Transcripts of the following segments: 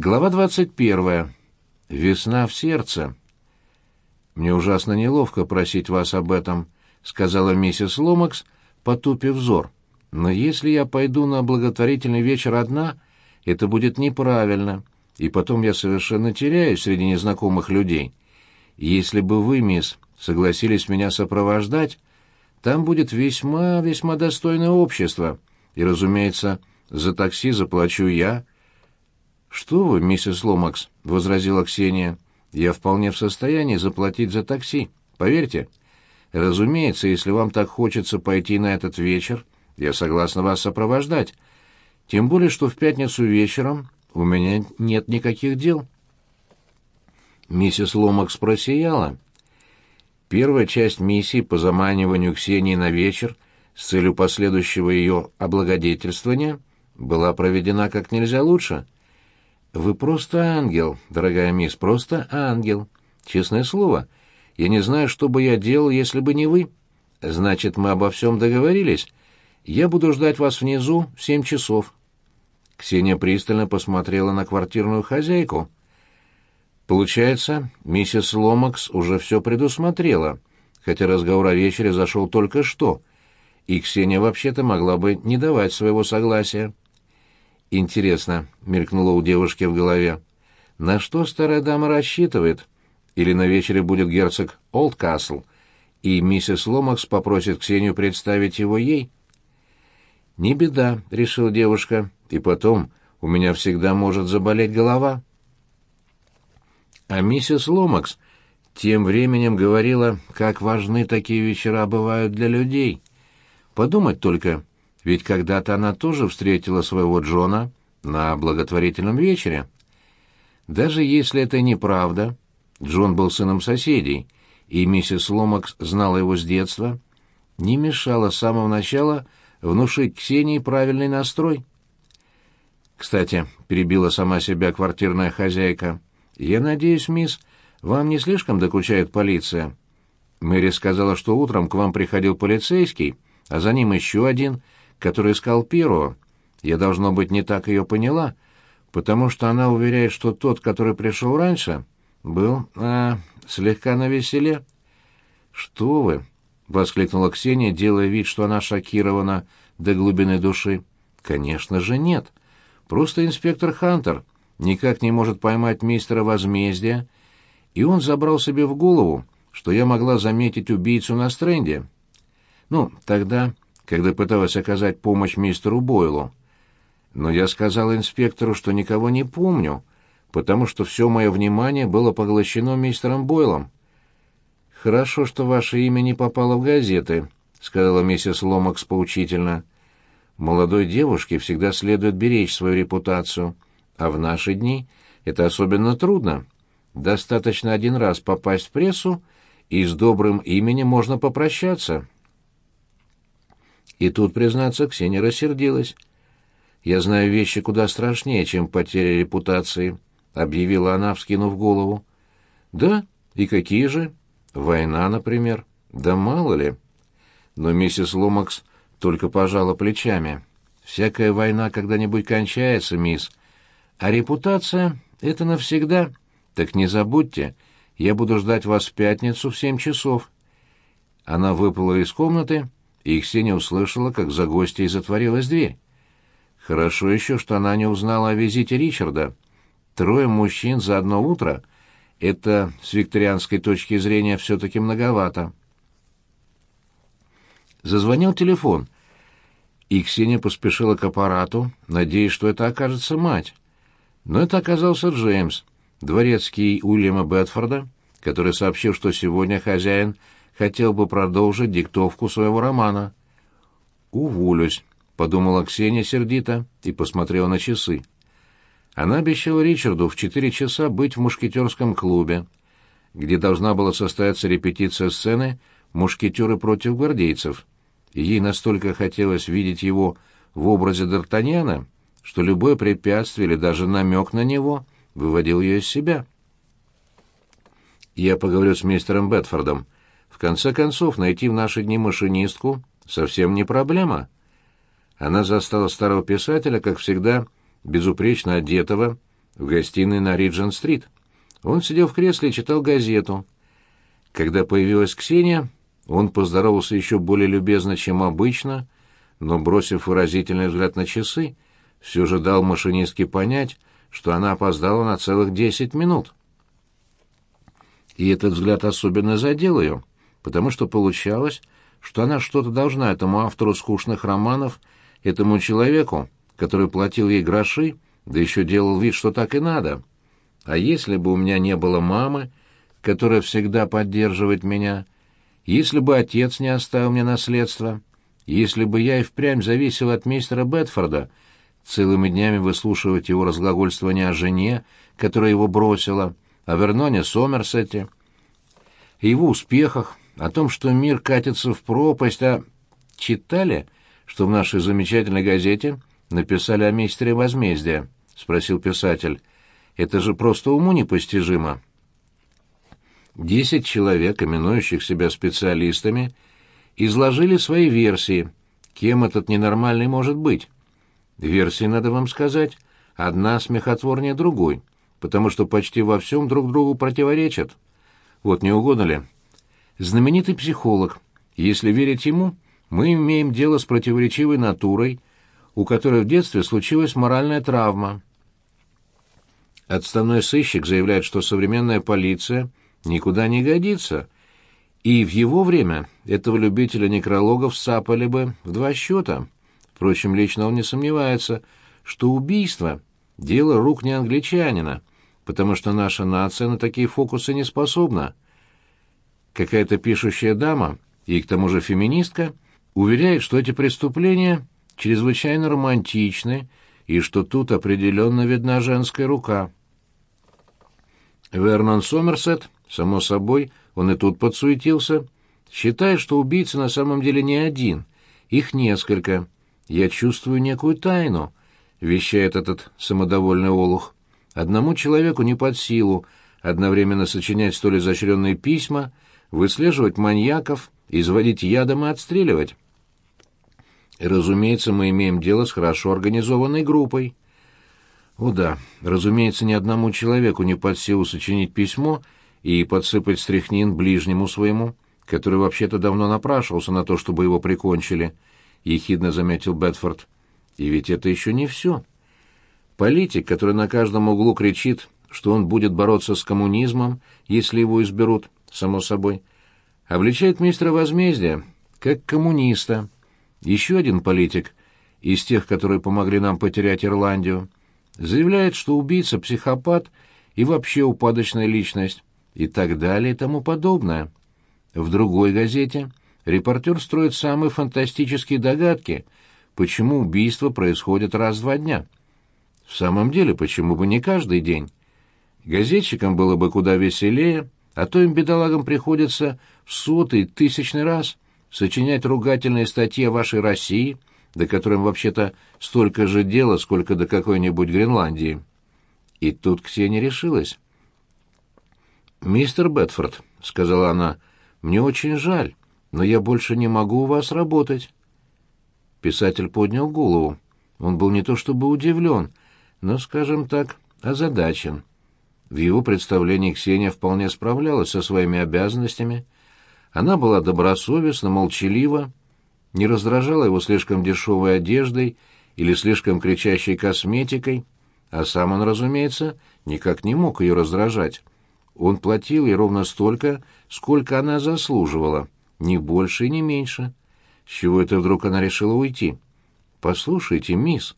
Глава 21. Весна в сердце. «Мне ужасно неловко просить вас об этом», — сказала миссис Ломакс, потупив взор. «Но если я пойду на благотворительный вечер одна, это будет неправильно, и потом я совершенно теряюсь среди незнакомых людей. Если бы вы, мисс, согласились меня сопровождать, там будет весьма-весьма достойное общество, и, разумеется, за такси заплачу я». «Что вы, миссис Ломакс», — возразила Ксения, — «я вполне в состоянии заплатить за такси, поверьте. Разумеется, если вам так хочется пойти на этот вечер, я согласна вас сопровождать. Тем более, что в пятницу вечером у меня нет никаких дел». Миссис Ломакс просияла. Первая часть миссии по заманиванию Ксении на вечер с целью последующего ее облагодетельствования была проведена как нельзя лучше — «Вы просто ангел, дорогая мисс, просто ангел. Честное слово, я не знаю, что бы я делал, если бы не вы. Значит, мы обо всем договорились. Я буду ждать вас внизу в семь часов». Ксения пристально посмотрела на квартирную хозяйку. Получается, миссис Ломакс уже все предусмотрела, хотя разговор о вечере зашел только что, и Ксения вообще-то могла бы не давать своего согласия. Интересно, мелькнуло у девушки в голове. На что старая дама рассчитывает? Или на вечере будет герцог Олдкасл, и миссис Ломакс попросит Ксению представить его ей? «Не беда», — решила девушка, — «и потом у меня всегда может заболеть голова». А миссис Ломакс тем временем говорила, как важны такие вечера бывают для людей. Подумать только, ведь когда-то она тоже встретила своего Джона на благотворительном вечере. Даже если это неправда, Джон был сыном соседей, и миссис Ломакс знала его с детства, не мешало с самого начала внушить Ксении правильный настрой. «Кстати», — перебила сама себя квартирная хозяйка, — «я надеюсь, мисс, вам не слишком докучает полиция?» Мэри сказала, что утром к вам приходил полицейский, а за ним еще один — который искал Пиро. Я, должно быть, не так ее поняла, потому что она уверяет, что тот, который пришел раньше, был, а, слегка навеселе. «Что вы?» — воскликнула Ксения, делая вид, что она шокирована до глубины души. «Конечно же нет. Просто инспектор Хантер никак не может поймать мистера возмездия, и он забрал себе в голову, что я могла заметить убийцу на стренде. Ну, тогда когда пыталась оказать помощь мистеру Бойлу. Но я сказал инспектору, что никого не помню, потому что все мое внимание было поглощено мистером Бойлом. «Хорошо, что ваше имя не попало в газеты», — сказала миссис Ломакс поучительно. «Молодой девушке всегда следует беречь свою репутацию, а в наши дни это особенно трудно. Достаточно один раз попасть в прессу, и с добрым именем можно попрощаться». И тут, признаться, Ксения рассердилась. «Я знаю вещи куда страшнее, чем потеря репутации», — объявила она, вскинув голову. «Да? И какие же? Война, например. Да мало ли». Но миссис Ломакс только пожала плечами. «Всякая война когда-нибудь кончается, мисс. А репутация — это навсегда. Так не забудьте, я буду ждать вас в пятницу в семь часов». Она выпала из комнаты и Ксения услышала, как за гостьей затворилась дверь. Хорошо еще, что она не узнала о визите Ричарда. Трое мужчин за одно утро — это с викторианской точки зрения все-таки многовато. Зазвонил телефон, и Ксения поспешила к аппарату, надеясь, что это окажется мать. Но это оказался Джеймс, дворецкий Уильяма Бетфорда, который сообщил, что сегодня хозяин хотел бы продолжить диктовку своего романа. «Уволюсь», — подумала Ксения сердито и посмотрела на часы. Она обещала Ричарду в четыре часа быть в мушкетерском клубе, где должна была состояться репетиция сцены «Мушкетеры против гвардейцев». Ей настолько хотелось видеть его в образе Д'Артаньяна, что любое препятствие или даже намек на него выводил ее из себя. «Я поговорю с мистером Бетфордом», в конце концов, найти в наши дни машинистку совсем не проблема. Она застала старого писателя, как всегда, безупречно одетого, в гостиной на Риджен-стрит. Он сидел в кресле и читал газету. Когда появилась Ксения, он поздоровался еще более любезно, чем обычно, но, бросив выразительный взгляд на часы, все же дал машинистке понять, что она опоздала на целых десять минут. И этот взгляд особенно задел ее, потому что получалось, что она что-то должна этому автору скучных романов, этому человеку, который платил ей гроши, да еще делал вид, что так и надо. А если бы у меня не было мамы, которая всегда поддерживает меня, если бы отец не оставил мне наследство, если бы я и впрямь зависел от мистера Бетфорда, целыми днями выслушивать его разглагольствование о жене, которая его бросила, о Верноне Сомерсете, его успехах, о том, что мир катится в пропасть, а читали, что в нашей замечательной газете написали о мистере возмездия?» — спросил писатель. «Это же просто уму непостижимо». Десять человек, именующих себя специалистами, изложили свои версии, кем этот ненормальный может быть. Версии, надо вам сказать, одна смехотворнее другой, потому что почти во всем друг другу противоречат. Вот не угодно ли? Знаменитый психолог. Если верить ему, мы имеем дело с противоречивой натурой, у которой в детстве случилась моральная травма. Отставной сыщик заявляет, что современная полиция никуда не годится, и в его время этого любителя некрологов сапали бы в два счета. Впрочем, лично он не сомневается, что убийство — дело рук не англичанина, потому что наша нация на такие фокусы не способна. Какая-то пишущая дама, и к тому же феминистка, уверяет, что эти преступления — чрезвычайно романтичны и что тут определенно видна женская рука. Вернон Сомерсет, само собой, он и тут подсуетился, считает, что убийца на самом деле не один, их несколько. Я чувствую некую тайну, вещает этот самодовольный олух. Одному человеку не под силу одновременно сочинять столь изощренные письма, выслеживать маньяков, изводить ядом и отстреливать. Разумеется, мы имеем дело с хорошо организованной группой. О да, разумеется, ни одному человеку не под силу сочинить письмо и подсыпать стряхнин ближнему своему, который вообще-то давно напрашивался на то, чтобы его прикончили, — ехидно заметил Бетфорд. И ведь это еще не все. Политик, который на каждом углу кричит, что он будет бороться с коммунизмом, если его изберут, само собой, обличает мистера возмездия как коммуниста, еще один политик, из тех, которые помогли нам потерять Ирландию, заявляет, что убийца – психопат и вообще упадочная личность, и так далее и тому подобное. В другой газете репортер строит самые фантастические догадки, почему убийства происходят раз в два дня. В самом деле, почему бы не каждый день? Газетчикам было бы куда веселее, а то им, бедолагам, приходится в сотый, тысячный раз – сочинять ругательные статьи о вашей России, до которой вообще-то столько же дела, сколько до какой-нибудь Гренландии. И тут Ксения решилась. «Мистер Бетфорд», — сказала она, — «мне очень жаль, но я больше не могу у вас работать». Писатель поднял голову. Он был не то чтобы удивлен, но, скажем так, озадачен. В его представлении Ксения вполне справлялась со своими обязанностями — она была добросовестна, молчалива, не раздражала его слишком дешевой одеждой или слишком кричащей косметикой, а сам он, разумеется, никак не мог ее раздражать. Он платил ей ровно столько, сколько она заслуживала, ни больше и ни меньше. С чего это вдруг она решила уйти? «Послушайте, мисс...»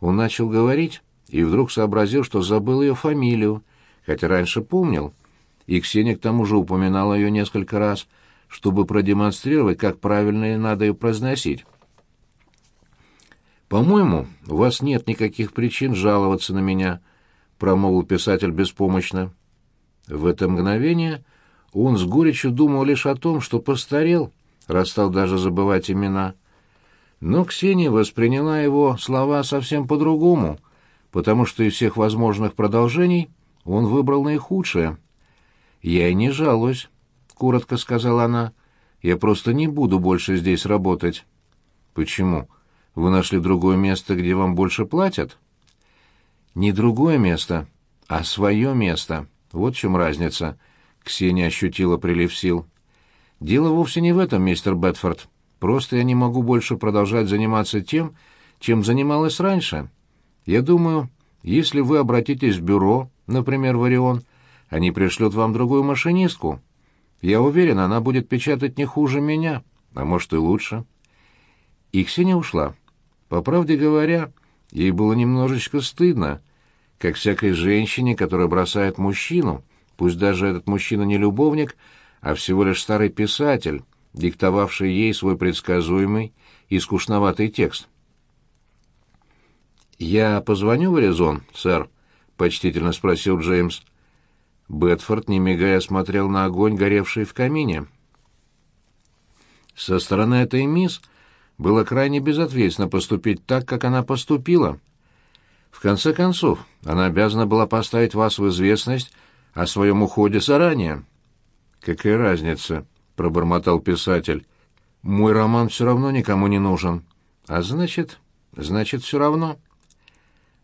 Он начал говорить и вдруг сообразил, что забыл ее фамилию, хотя раньше помнил — и Ксения к тому же упоминала ее несколько раз, чтобы продемонстрировать, как правильно надо ее произносить. «По-моему, у вас нет никаких причин жаловаться на меня», — промолвил писатель беспомощно. В это мгновение он с горечью думал лишь о том, что постарел, раз стал даже забывать имена. Но Ксения восприняла его слова совсем по-другому, потому что из всех возможных продолжений он выбрал наихудшее — «Я и не жалуюсь», — коротко сказала она. «Я просто не буду больше здесь работать». «Почему? Вы нашли другое место, где вам больше платят?» Не другое место, а свое место. Вот в чем разница. Ксения ощутила прилив сил. Дело вовсе не в этом, мистер Бетфорд. Просто я не могу больше продолжать заниматься тем, чем занималась раньше. Я думаю, если вы обратитесь в бюро, например, в Орион, они пришлют вам другую машинистку. Я уверен, она будет печатать не хуже меня, а может и лучше. И Ксения ушла. По правде говоря, ей было немножечко стыдно, как всякой женщине, которая бросает мужчину, пусть даже этот мужчина не любовник, а всего лишь старый писатель, диктовавший ей свой предсказуемый и скучноватый текст. «Я позвоню в Аризон, сэр?» — почтительно спросил Джеймс. Бетфорд, не мигая, смотрел на огонь, горевший в камине. Со стороны этой мисс было крайне безответственно поступить так, как она поступила. В конце концов, она обязана была поставить вас в известность о своем уходе заранее. «Какая разница?» — пробормотал писатель. «Мой роман все равно никому не нужен. А значит, значит, все равно».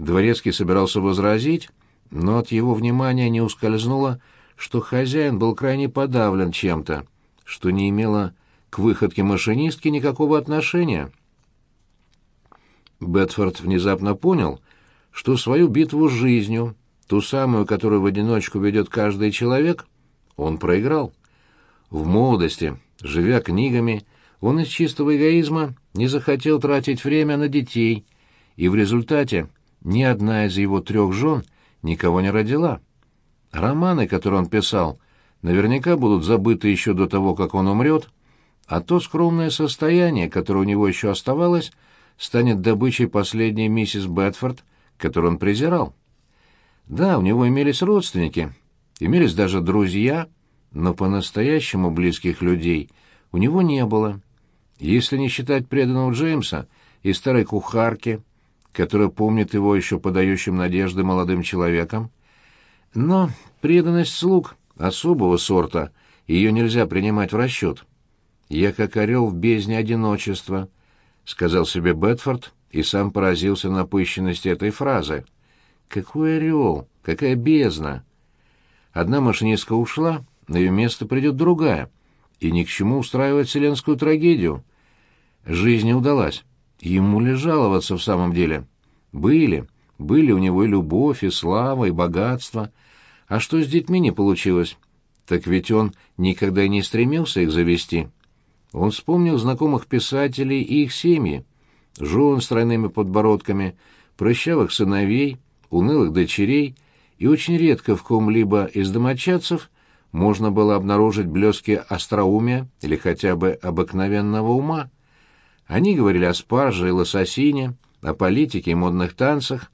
Дворецкий собирался возразить, но от его внимания не ускользнуло, что хозяин был крайне подавлен чем-то, что не имело к выходке машинистки никакого отношения. Бетфорд внезапно понял, что свою битву с жизнью, ту самую, которую в одиночку ведет каждый человек, он проиграл. В молодости, живя книгами, он из чистого эгоизма не захотел тратить время на детей, и в результате ни одна из его трех жен никого не родила. Романы, которые он писал, наверняка будут забыты еще до того, как он умрет, а то скромное состояние, которое у него еще оставалось, станет добычей последней миссис Бетфорд, которую он презирал. Да, у него имелись родственники, имелись даже друзья, но по-настоящему близких людей у него не было. Если не считать преданного Джеймса и старой кухарки, которая помнит его еще подающим надежды молодым человеком. Но преданность слуг особого сорта, ее нельзя принимать в расчет. «Я как орел в бездне одиночества», — сказал себе Бетфорд и сам поразился напыщенности этой фразы. «Какой орел? Какая бездна?» Одна машинистка ушла, на ее место придет другая, и ни к чему устраивать вселенскую трагедию. Жизнь не удалась. Ему ли жаловаться в самом деле? Были, были у него и любовь, и слава, и богатство. А что с детьми не получилось? Так ведь он никогда и не стремился их завести. Он вспомнил знакомых писателей и их семьи, жен с тройными подбородками, прыщавых сыновей, унылых дочерей, и очень редко в ком-либо из домочадцев можно было обнаружить блески остроумия или хотя бы обыкновенного ума. Они говорили о спарже и лососине, о политике и модных танцах,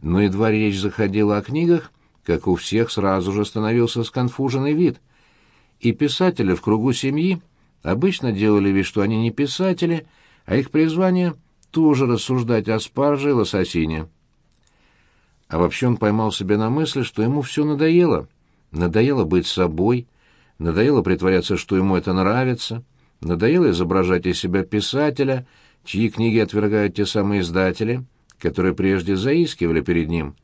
но едва речь заходила о книгах, как у всех сразу же становился сконфуженный вид. И писатели в кругу семьи обычно делали вид, что они не писатели, а их призвание — тоже рассуждать о спарже и лососине. А вообще он поймал себя на мысли, что ему все надоело. Надоело быть собой, надоело притворяться, что ему это нравится, надоело изображать из себя писателя, чьи книги отвергают те самые издатели, которые прежде заискивали перед ним.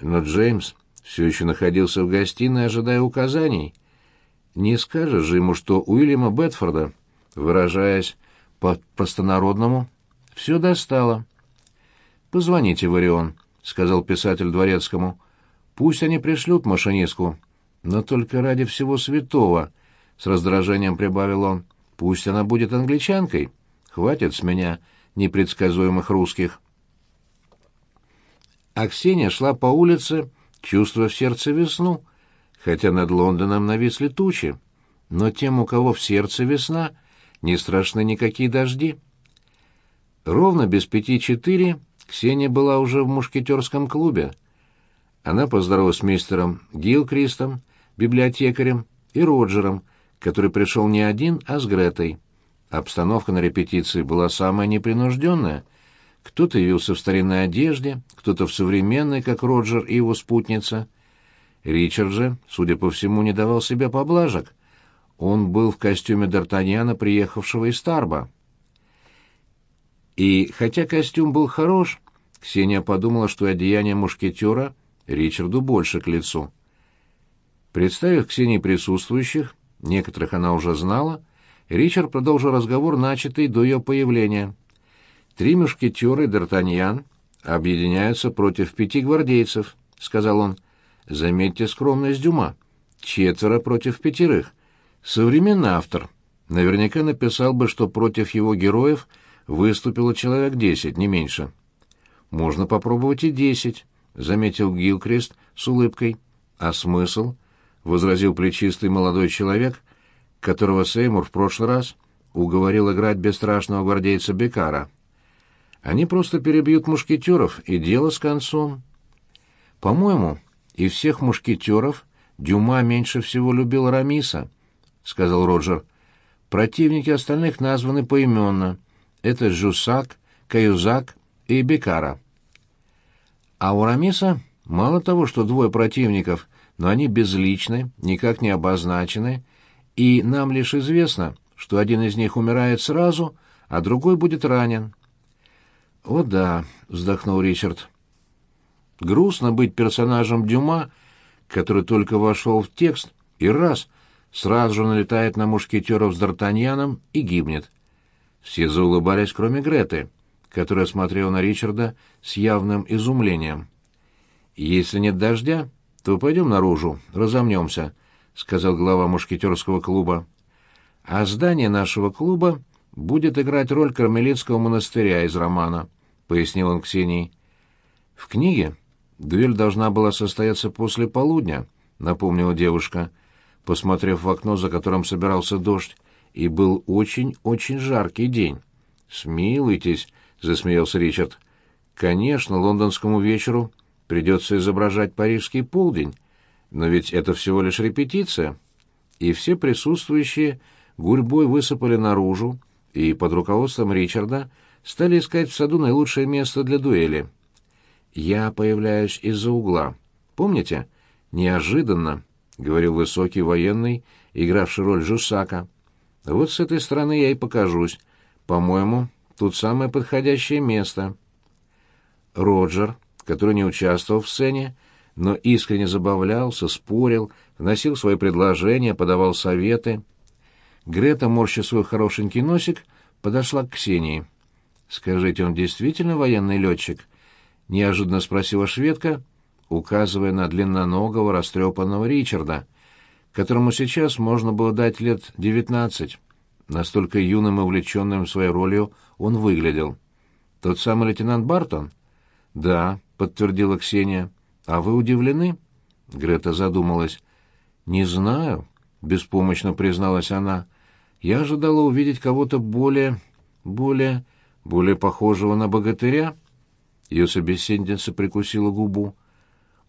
Но Джеймс все еще находился в гостиной, ожидая указаний — не скажешь же ему, что Уильяма Бетфорда, выражаясь по-простонародному, все достало. «Позвоните в Орион», — сказал писатель дворецкому. «Пусть они пришлют машинистку, но только ради всего святого», — с раздражением прибавил он. «Пусть она будет англичанкой. Хватит с меня непредсказуемых русских». А шла по улице, чувствуя в сердце весну — хотя над Лондоном нависли тучи, но тем, у кого в сердце весна, не страшны никакие дожди. Ровно без пяти четыре Ксения была уже в мушкетерском клубе. Она поздоровалась с мистером Гилкристом, библиотекарем, и Роджером, который пришел не один, а с Гретой. Обстановка на репетиции была самая непринужденная. Кто-то явился в старинной одежде, кто-то в современной, как Роджер и его спутница — Ричард же, судя по всему, не давал себе поблажек. Он был в костюме Д'Артаньяна, приехавшего из Тарба. И хотя костюм был хорош, Ксения подумала, что одеяние мушкетера Ричарду больше к лицу. Представив Ксении присутствующих, некоторых она уже знала, Ричард продолжил разговор, начатый до ее появления. «Три мушкетера и Д'Артаньян объединяются против пяти гвардейцев», — сказал он. «Заметьте скромность Дюма. Четверо против пятерых. Современный автор наверняка написал бы, что против его героев выступило человек десять, не меньше». «Можно попробовать и десять», — заметил Гилкрест с улыбкой. «А смысл?» — возразил плечистый молодой человек, которого Сеймур в прошлый раз уговорил играть бесстрашного гвардейца Бекара. «Они просто перебьют мушкетеров, и дело с концом». «По-моему, из всех мушкетеров Дюма меньше всего любил Рамиса», — сказал Роджер. «Противники остальных названы поименно. Это Жусак, Каюзак и Бекара. А у Рамиса мало того, что двое противников, но они безличны, никак не обозначены, и нам лишь известно, что один из них умирает сразу, а другой будет ранен. «О да», — вздохнул Ричард. «Грустно быть персонажем Дюма, который только вошел в текст и раз сразу же налетает на мушкетеров с Д'Артаньяном и гибнет». Все заулыбались, кроме Греты которая смотрела на Ричарда с явным изумлением. «Если нет дождя, то пойдем наружу, разомнемся», — сказал глава мушкетерского клуба. «А здание нашего клуба будет играть роль Кармелитского монастыря из романа», — пояснил он Ксении. «В книге дуэль должна была состояться после полудня», — напомнила девушка, посмотрев в окно, за которым собирался дождь, и был очень-очень жаркий день. «Смилуйтесь», — засмеялся Ричард. «Конечно, лондонскому вечеру придется изображать парижский полдень, но ведь это всего лишь репетиция». И все присутствующие гурьбой высыпали наружу и под руководством Ричарда стали искать в саду наилучшее место для дуэли. «Я появляюсь из-за угла. Помните? Неожиданно», — говорил высокий военный, игравший роль Жусака. «Вот с этой стороны я и покажусь. По-моему, Тут самое подходящее место. Роджер, который не участвовал в сцене, но искренне забавлялся, спорил, вносил свои предложения, подавал советы. Грета, морща свой хорошенький носик, подошла к Ксении. «Скажите, он действительно военный летчик?» — неожиданно спросила шведка, указывая на длинноногого, растрепанного Ричарда, которому сейчас можно было дать лет девятнадцать. Настолько юным и увлеченным своей ролью он выглядел. «Тот самый лейтенант Бартон?» «Да», — подтвердила Ксения. «А вы удивлены?» Грета задумалась. «Не знаю», — беспомощно призналась она. «Я ожидала увидеть кого-то более... более... более похожего на богатыря». Ее собеседница прикусила губу.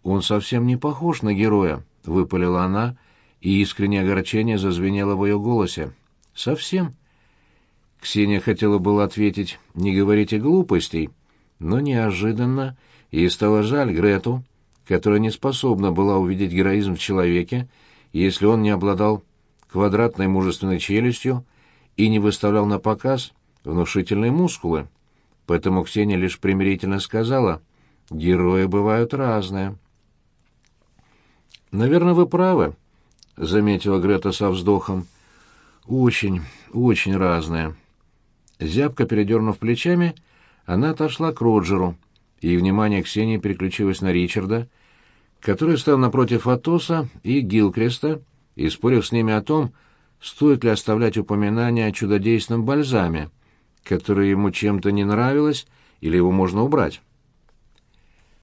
«Он совсем не похож на героя», — выпалила она, и искреннее огорчение зазвенело в ее голосе. Совсем. Ксения хотела было ответить «не говорите глупостей», но неожиданно ей стало жаль Грету, которая не способна была увидеть героизм в человеке, если он не обладал квадратной мужественной челюстью и не выставлял на показ внушительные мускулы. Поэтому Ксения лишь примирительно сказала «герои бывают разные». «Наверное, вы правы», — заметила Грета со вздохом. Очень, очень разное. Зябко передернув плечами, она отошла к Роджеру, и внимание Ксении переключилось на Ричарда, который стал напротив Атоса и Гилкреста и спорил с ними о том, стоит ли оставлять упоминание о чудодейственном бальзаме, которое ему чем-то не нравилось, или его можно убрать.